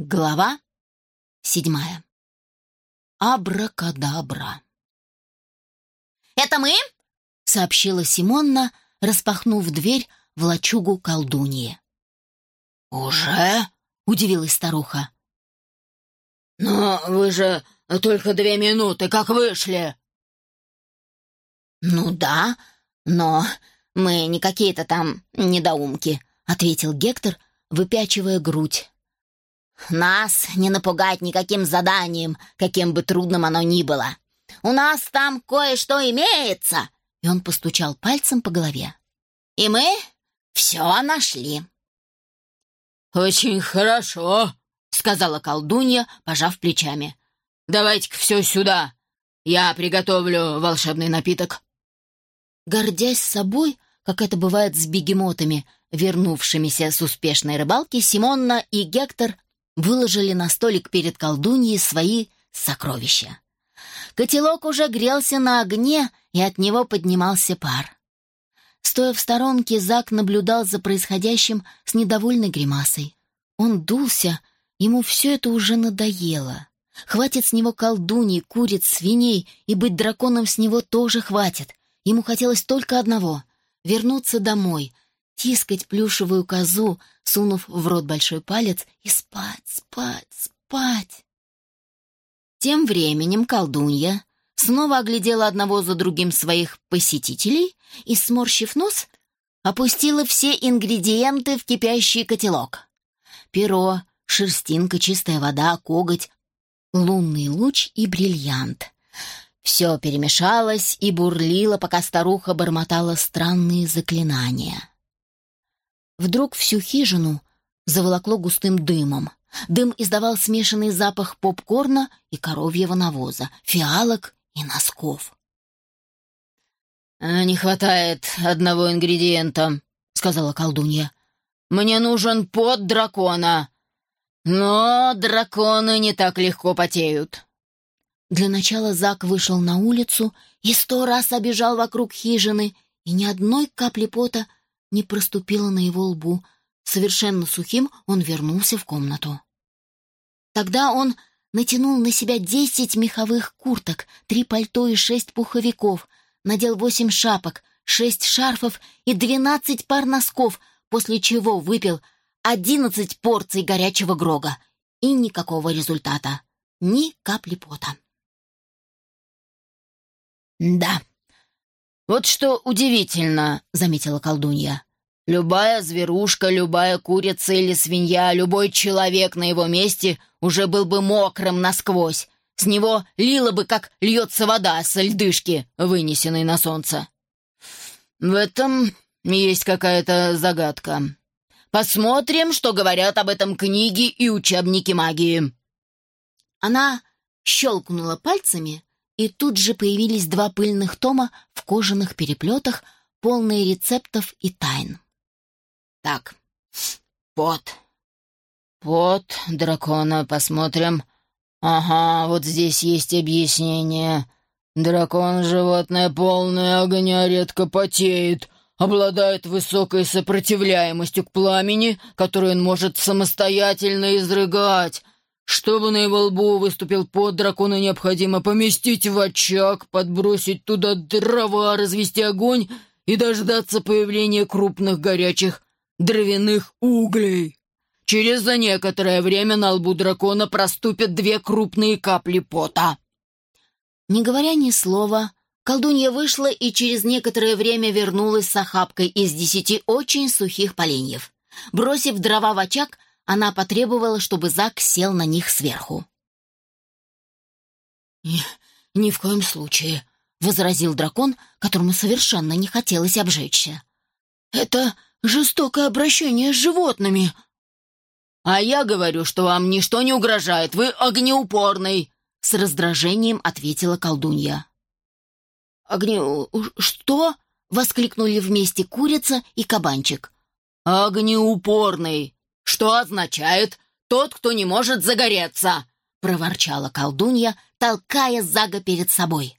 Глава седьмая. Абракадабра. «Это мы?» — сообщила Симонна, распахнув дверь в лачугу колдуньи. «Уже?» — удивилась старуха. «Но вы же только две минуты как вышли!» «Ну да, но мы не какие-то там недоумки», — ответил Гектор, выпячивая грудь. Нас не напугать никаким заданием, каким бы трудным оно ни было. У нас там кое-что имеется!» И он постучал пальцем по голове. «И мы все нашли». «Очень хорошо», — сказала колдунья, пожав плечами. «Давайте-ка все сюда. Я приготовлю волшебный напиток». Гордясь собой, как это бывает с бегемотами, вернувшимися с успешной рыбалки, Симонна и Гектор выложили на столик перед колдуньей свои сокровища. Котелок уже грелся на огне, и от него поднимался пар. Стоя в сторонке, Зак наблюдал за происходящим с недовольной гримасой. Он дулся, ему все это уже надоело. Хватит с него колдуней, куриц, свиней, и быть драконом с него тоже хватит. Ему хотелось только одного — вернуться домой — тискать плюшевую козу, сунув в рот большой палец, и спать, спать, спать. Тем временем колдунья снова оглядела одного за другим своих посетителей и, сморщив нос, опустила все ингредиенты в кипящий котелок. Перо, шерстинка, чистая вода, коготь, лунный луч и бриллиант. Все перемешалось и бурлило, пока старуха бормотала странные заклинания. Вдруг всю хижину заволокло густым дымом. Дым издавал смешанный запах попкорна и коровьего навоза, фиалок и носков. «Не хватает одного ингредиента», — сказала колдунья. «Мне нужен пот дракона. Но драконы не так легко потеют». Для начала Зак вышел на улицу и сто раз обежал вокруг хижины, и ни одной капли пота не проступило на его лбу. Совершенно сухим он вернулся в комнату. Тогда он натянул на себя десять меховых курток, три пальто и шесть пуховиков, надел восемь шапок, шесть шарфов и двенадцать пар носков, после чего выпил одиннадцать порций горячего грога. И никакого результата. Ни капли пота. «Да, «Вот что удивительно», — заметила колдунья. «Любая зверушка, любая курица или свинья, любой человек на его месте уже был бы мокрым насквозь. С него лила бы, как льется вода с льдышки, вынесенной на солнце. В этом есть какая-то загадка. Посмотрим, что говорят об этом книги и учебники магии». Она щелкнула пальцами, и тут же появились два пыльных тома в кожаных переплетах, полные рецептов и тайн. Так, пот. Пот дракона, посмотрим. Ага, вот здесь есть объяснение. Дракон — животное полное огня, редко потеет, обладает высокой сопротивляемостью к пламени, которую он может самостоятельно изрыгать, чтобы на его лбу выступил пот, дракона необходимо поместить в очаг, подбросить туда дрова, развести огонь и дождаться появления крупных горячих дровяных углей. Через за некоторое время на лбу дракона проступят две крупные капли пота. Не говоря ни слова, колдунья вышла и через некоторое время вернулась с охапкой из десяти очень сухих поленьев. Бросив дрова в очаг, она потребовала, чтобы Зак сел на них сверху. «Ни, ни в коем случае», — возразил дракон, которому совершенно не хотелось обжечься. «Это жестокое обращение с животными». «А я говорю, что вам ничто не угрожает, вы огнеупорный», — с раздражением ответила колдунья. «Огне... что?» — воскликнули вместе курица и кабанчик. «Огнеупорный», что означает «тот, кто не может загореться», — проворчала колдунья, толкая Зага перед собой.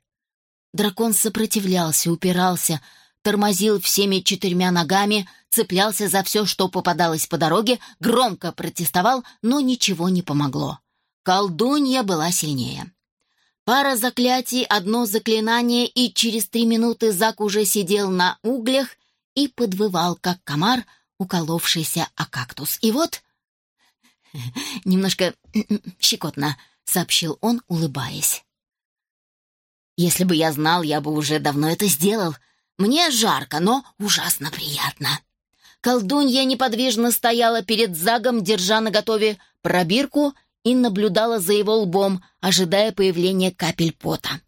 Дракон сопротивлялся, упирался, тормозил всеми четырьмя ногами, цеплялся за все, что попадалось по дороге, громко протестовал, но ничего не помогло. Колдунья была сильнее. Пара заклятий, одно заклинание, и через три минуты Зак уже сидел на углях и подвывал, как комар, уколовшийся о кактус. И вот... «Немножко щекотно», — сообщил он, улыбаясь. «Если бы я знал, я бы уже давно это сделал. Мне жарко, но ужасно приятно». Колдунья неподвижно стояла перед Загом, держа наготове пробирку и наблюдала за его лбом, ожидая появления капель пота.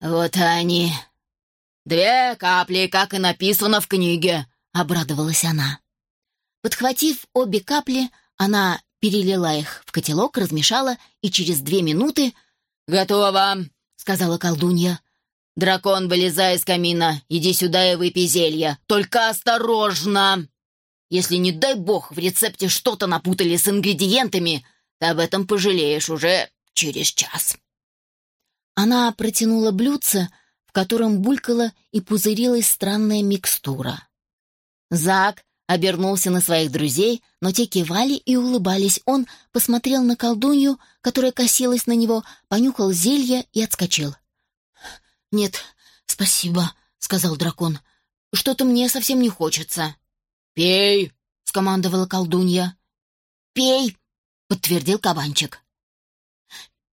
«Вот они. Две капли, как и написано в книге», — обрадовалась она. Подхватив обе капли, она перелила их в котелок, размешала, и через две минуты... «Готово», — сказала колдунья. «Дракон, вылезай из камина, иди сюда и выпей зелье. Только осторожно! Если, не дай бог, в рецепте что-то напутали с ингредиентами, ты об этом пожалеешь уже через час». Она протянула блюдце, в котором булькала и пузырилась странная микстура. Зак обернулся на своих друзей, но те кивали и улыбались. Он посмотрел на колдунью, которая косилась на него, понюхал зелье и отскочил. «Нет, спасибо», — сказал дракон. «Что-то мне совсем не хочется». «Пей!» — скомандовала колдунья. «Пей!» — подтвердил кабанчик.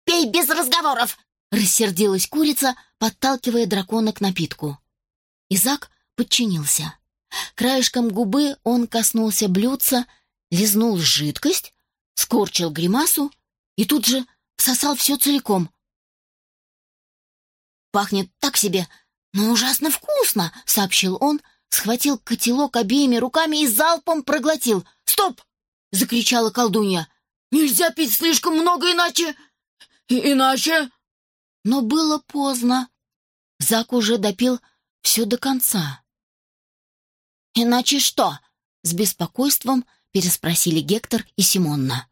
«Пей без разговоров!» — рассердилась курица, подталкивая дракона к напитку. Изак подчинился. Краешком губы он коснулся блюдца, лизнул жидкость, скорчил гримасу и тут же всосал все целиком. «Пахнет так себе, но ужасно вкусно!» — сообщил он, схватил котелок обеими руками и залпом проглотил. «Стоп!» — закричала колдунья. «Нельзя пить слишком много, иначе...» «Иначе...» Но было поздно. Зак уже допил все до конца. «Иначе что?» — с беспокойством переспросили Гектор и Симонна.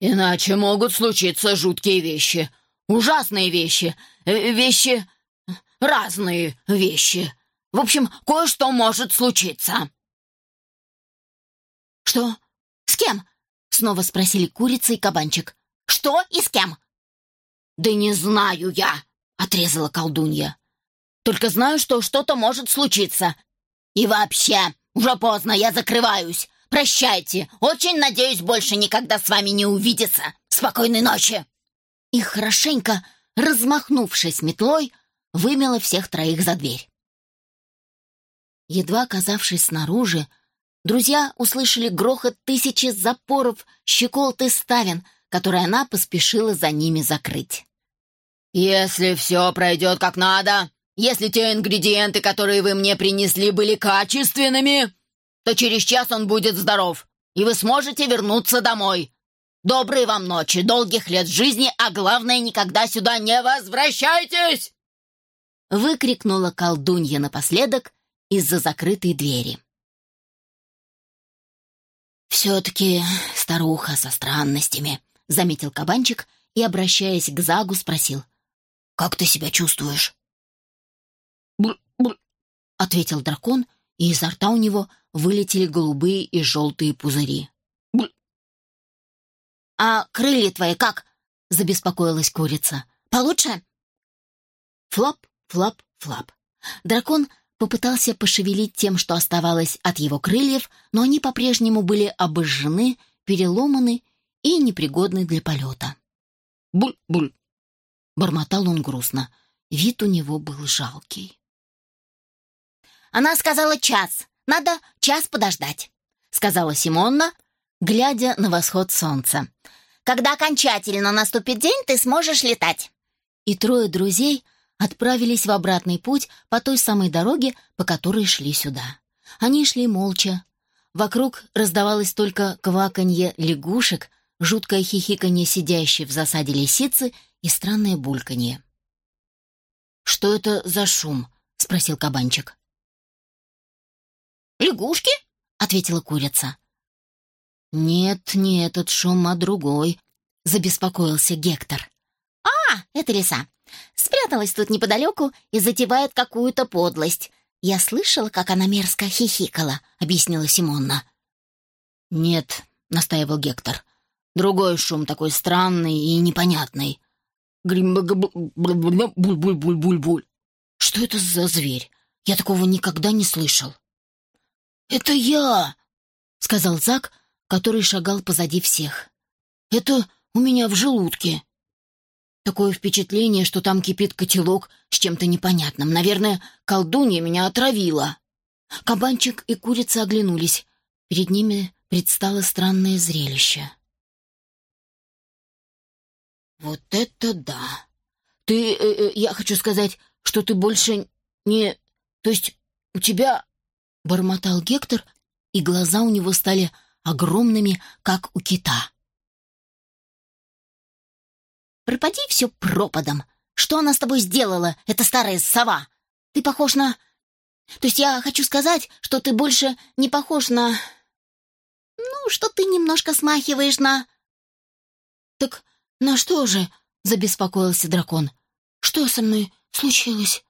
«Иначе могут случиться жуткие вещи, ужасные вещи, э, вещи... разные вещи. В общем, кое-что может случиться». «Что? С кем?» — снова спросили курица и кабанчик. «Что и с кем?» «Да не знаю я», — отрезала колдунья. «Только знаю, что что-то может случиться, и вообще, уже поздно, я закрываюсь. Прощайте. Очень надеюсь больше никогда с вами не увидеться. Спокойной ночи. И хорошенько, размахнувшись метлой, вымела всех троих за дверь. Едва оказавшись снаружи, друзья услышали грохот тысячи запоров, щеколд и ставен, которые она поспешила за ними закрыть. «Если все пройдет как надо, если те ингредиенты, которые вы мне принесли, были качественными, то через час он будет здоров, и вы сможете вернуться домой. Доброй вам ночи, долгих лет жизни, а главное, никогда сюда не возвращайтесь!» Выкрикнула колдунья напоследок из-за закрытой двери. «Все-таки старуха со странностями», — заметил кабанчик и, обращаясь к Загу, спросил. «Как ты себя чувствуешь?» Ответил дракон, и изо рта у него вылетели голубые и желтые пузыри. «А крылья твои как?» — забеспокоилась курица. «Получше?» Флап, флап, флап. Дракон попытался пошевелить тем, что оставалось от его крыльев, но они по-прежнему были обожжены, переломаны и непригодны для полета. «Буль-буль», — бормотал он грустно. Вид у него был жалкий. Она сказала час. Надо час подождать», — сказала Симонна, глядя на восход солнца. «Когда окончательно наступит день, ты сможешь летать». И трое друзей отправились в обратный путь по той самой дороге, по которой шли сюда. Они шли молча. Вокруг раздавалось только кваканье лягушек, жуткое хихиканье сидящей в засаде лисицы и странное бульканье. «Что это за шум?» — спросил кабанчик. «Лягушки?» — ответила курица. «Нет, не этот шум, а другой», — забеспокоился Гектор. «А, это лиса. Спряталась тут неподалеку и затевает какую-то подлость. Я слышала, как она мерзко хихикала», — объяснила Симонна. «Нет», — настаивал Гектор. «Другой шум такой странный и непонятный. Грим-буль-буль-буль-буль. Что это за зверь? Я такого никогда не слышал». «Это я!» — сказал Зак, который шагал позади всех. «Это у меня в желудке. Такое впечатление, что там кипит котелок с чем-то непонятным. Наверное, колдунья меня отравила». Кабанчик и курица оглянулись. Перед ними предстало странное зрелище. «Вот это да! Ты... Э, э, я хочу сказать, что ты больше не... То есть у тебя...» — бормотал Гектор, и глаза у него стали огромными, как у кита. «Пропади все пропадом! Что она с тобой сделала, эта старая сова? Ты похож на... То есть я хочу сказать, что ты больше не похож на... Ну, что ты немножко смахиваешь на...» «Так на что же?» — забеспокоился дракон. «Что со мной случилось?»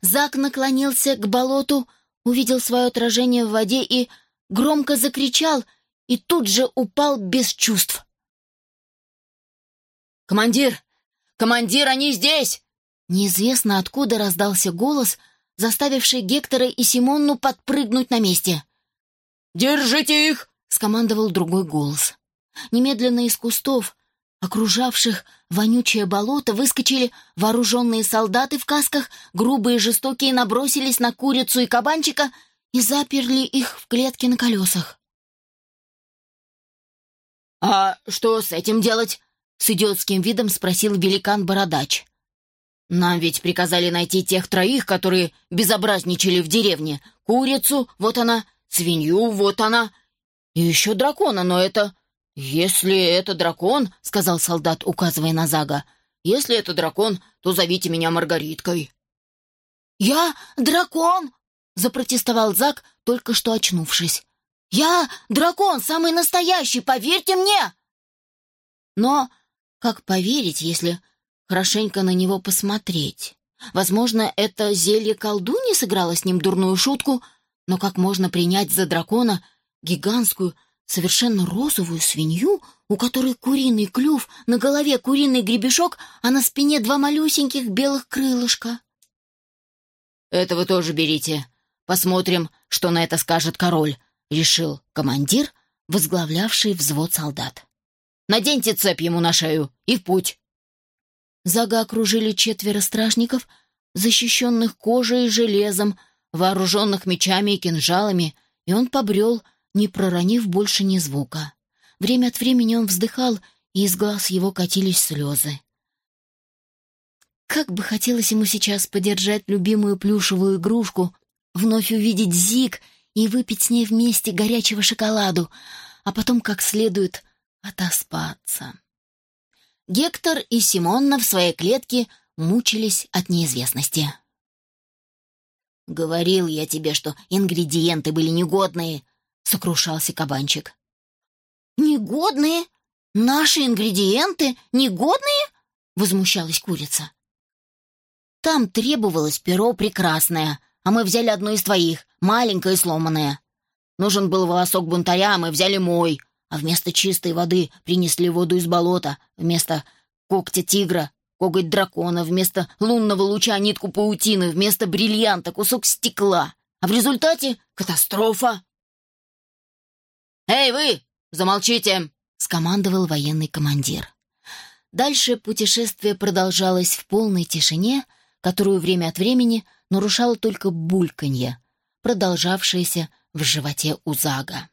Зак наклонился к болоту, увидел свое отражение в воде и громко закричал, и тут же упал без чувств. «Командир! Командир, они здесь!» Неизвестно откуда раздался голос, заставивший Гектора и Симонну подпрыгнуть на месте. «Держите их!» — скомандовал другой голос. Немедленно из кустов, окружавших вонючее болото, выскочили вооруженные солдаты в касках, грубые и жестокие набросились на курицу и кабанчика и заперли их в клетке на колесах. «А что с этим делать?» — с идиотским видом спросил великан-бородач. «Нам ведь приказали найти тех троих, которые безобразничали в деревне. Курицу, вот она, свинью, вот она, и еще дракона, но это...» «Если это дракон», — сказал солдат, указывая на Зага, «если это дракон, то зовите меня Маргариткой». «Я дракон!» — запротестовал Заг, только что очнувшись. «Я дракон, самый настоящий, поверьте мне!» Но как поверить, если хорошенько на него посмотреть? Возможно, это зелье колдуньи сыграло с ним дурную шутку, но как можно принять за дракона гигантскую, совершенно розовую свинью, у которой куриный клюв, на голове куриный гребешок, а на спине два малюсеньких белых крылышка? «Это вы тоже берите. Посмотрим, что на это скажет король», — решил командир, возглавлявший взвод солдат. «Наденьте цепь ему на шею и в путь!» Зага окружили четверо стражников, защищенных кожей и железом, вооруженных мечами и кинжалами, и он побрел, не проронив больше ни звука. Время от времени он вздыхал, и из глаз его катились слезы. Как бы хотелось ему сейчас подержать любимую плюшевую игрушку, вновь увидеть Зик и выпить с ней вместе горячего шоколаду, а потом как следует отоспаться. Гектор и Симонна в своей клетке мучились от неизвестности. «Говорил я тебе, что ингредиенты были негодные», — сокрушался кабанчик. «Негодные? Наши ингредиенты негодные?» — возмущалась курица. «Там требовалось перо прекрасное, а мы взяли одно из твоих, маленькое и сломанное. Нужен был волосок бунтаря, а мы взяли мой, а вместо чистой воды принесли воду из болота, вместо когтя тигра — коготь дракона, вместо лунного луча — нитку паутины, вместо бриллианта — кусок стекла. А в результате — катастрофа. «Эй, вы! Замолчите!» — скомандовал военный командир. Дальше путешествие продолжалось в полной тишине, которую время от времени нарушало только бульканье, продолжавшееся в животе у Зага.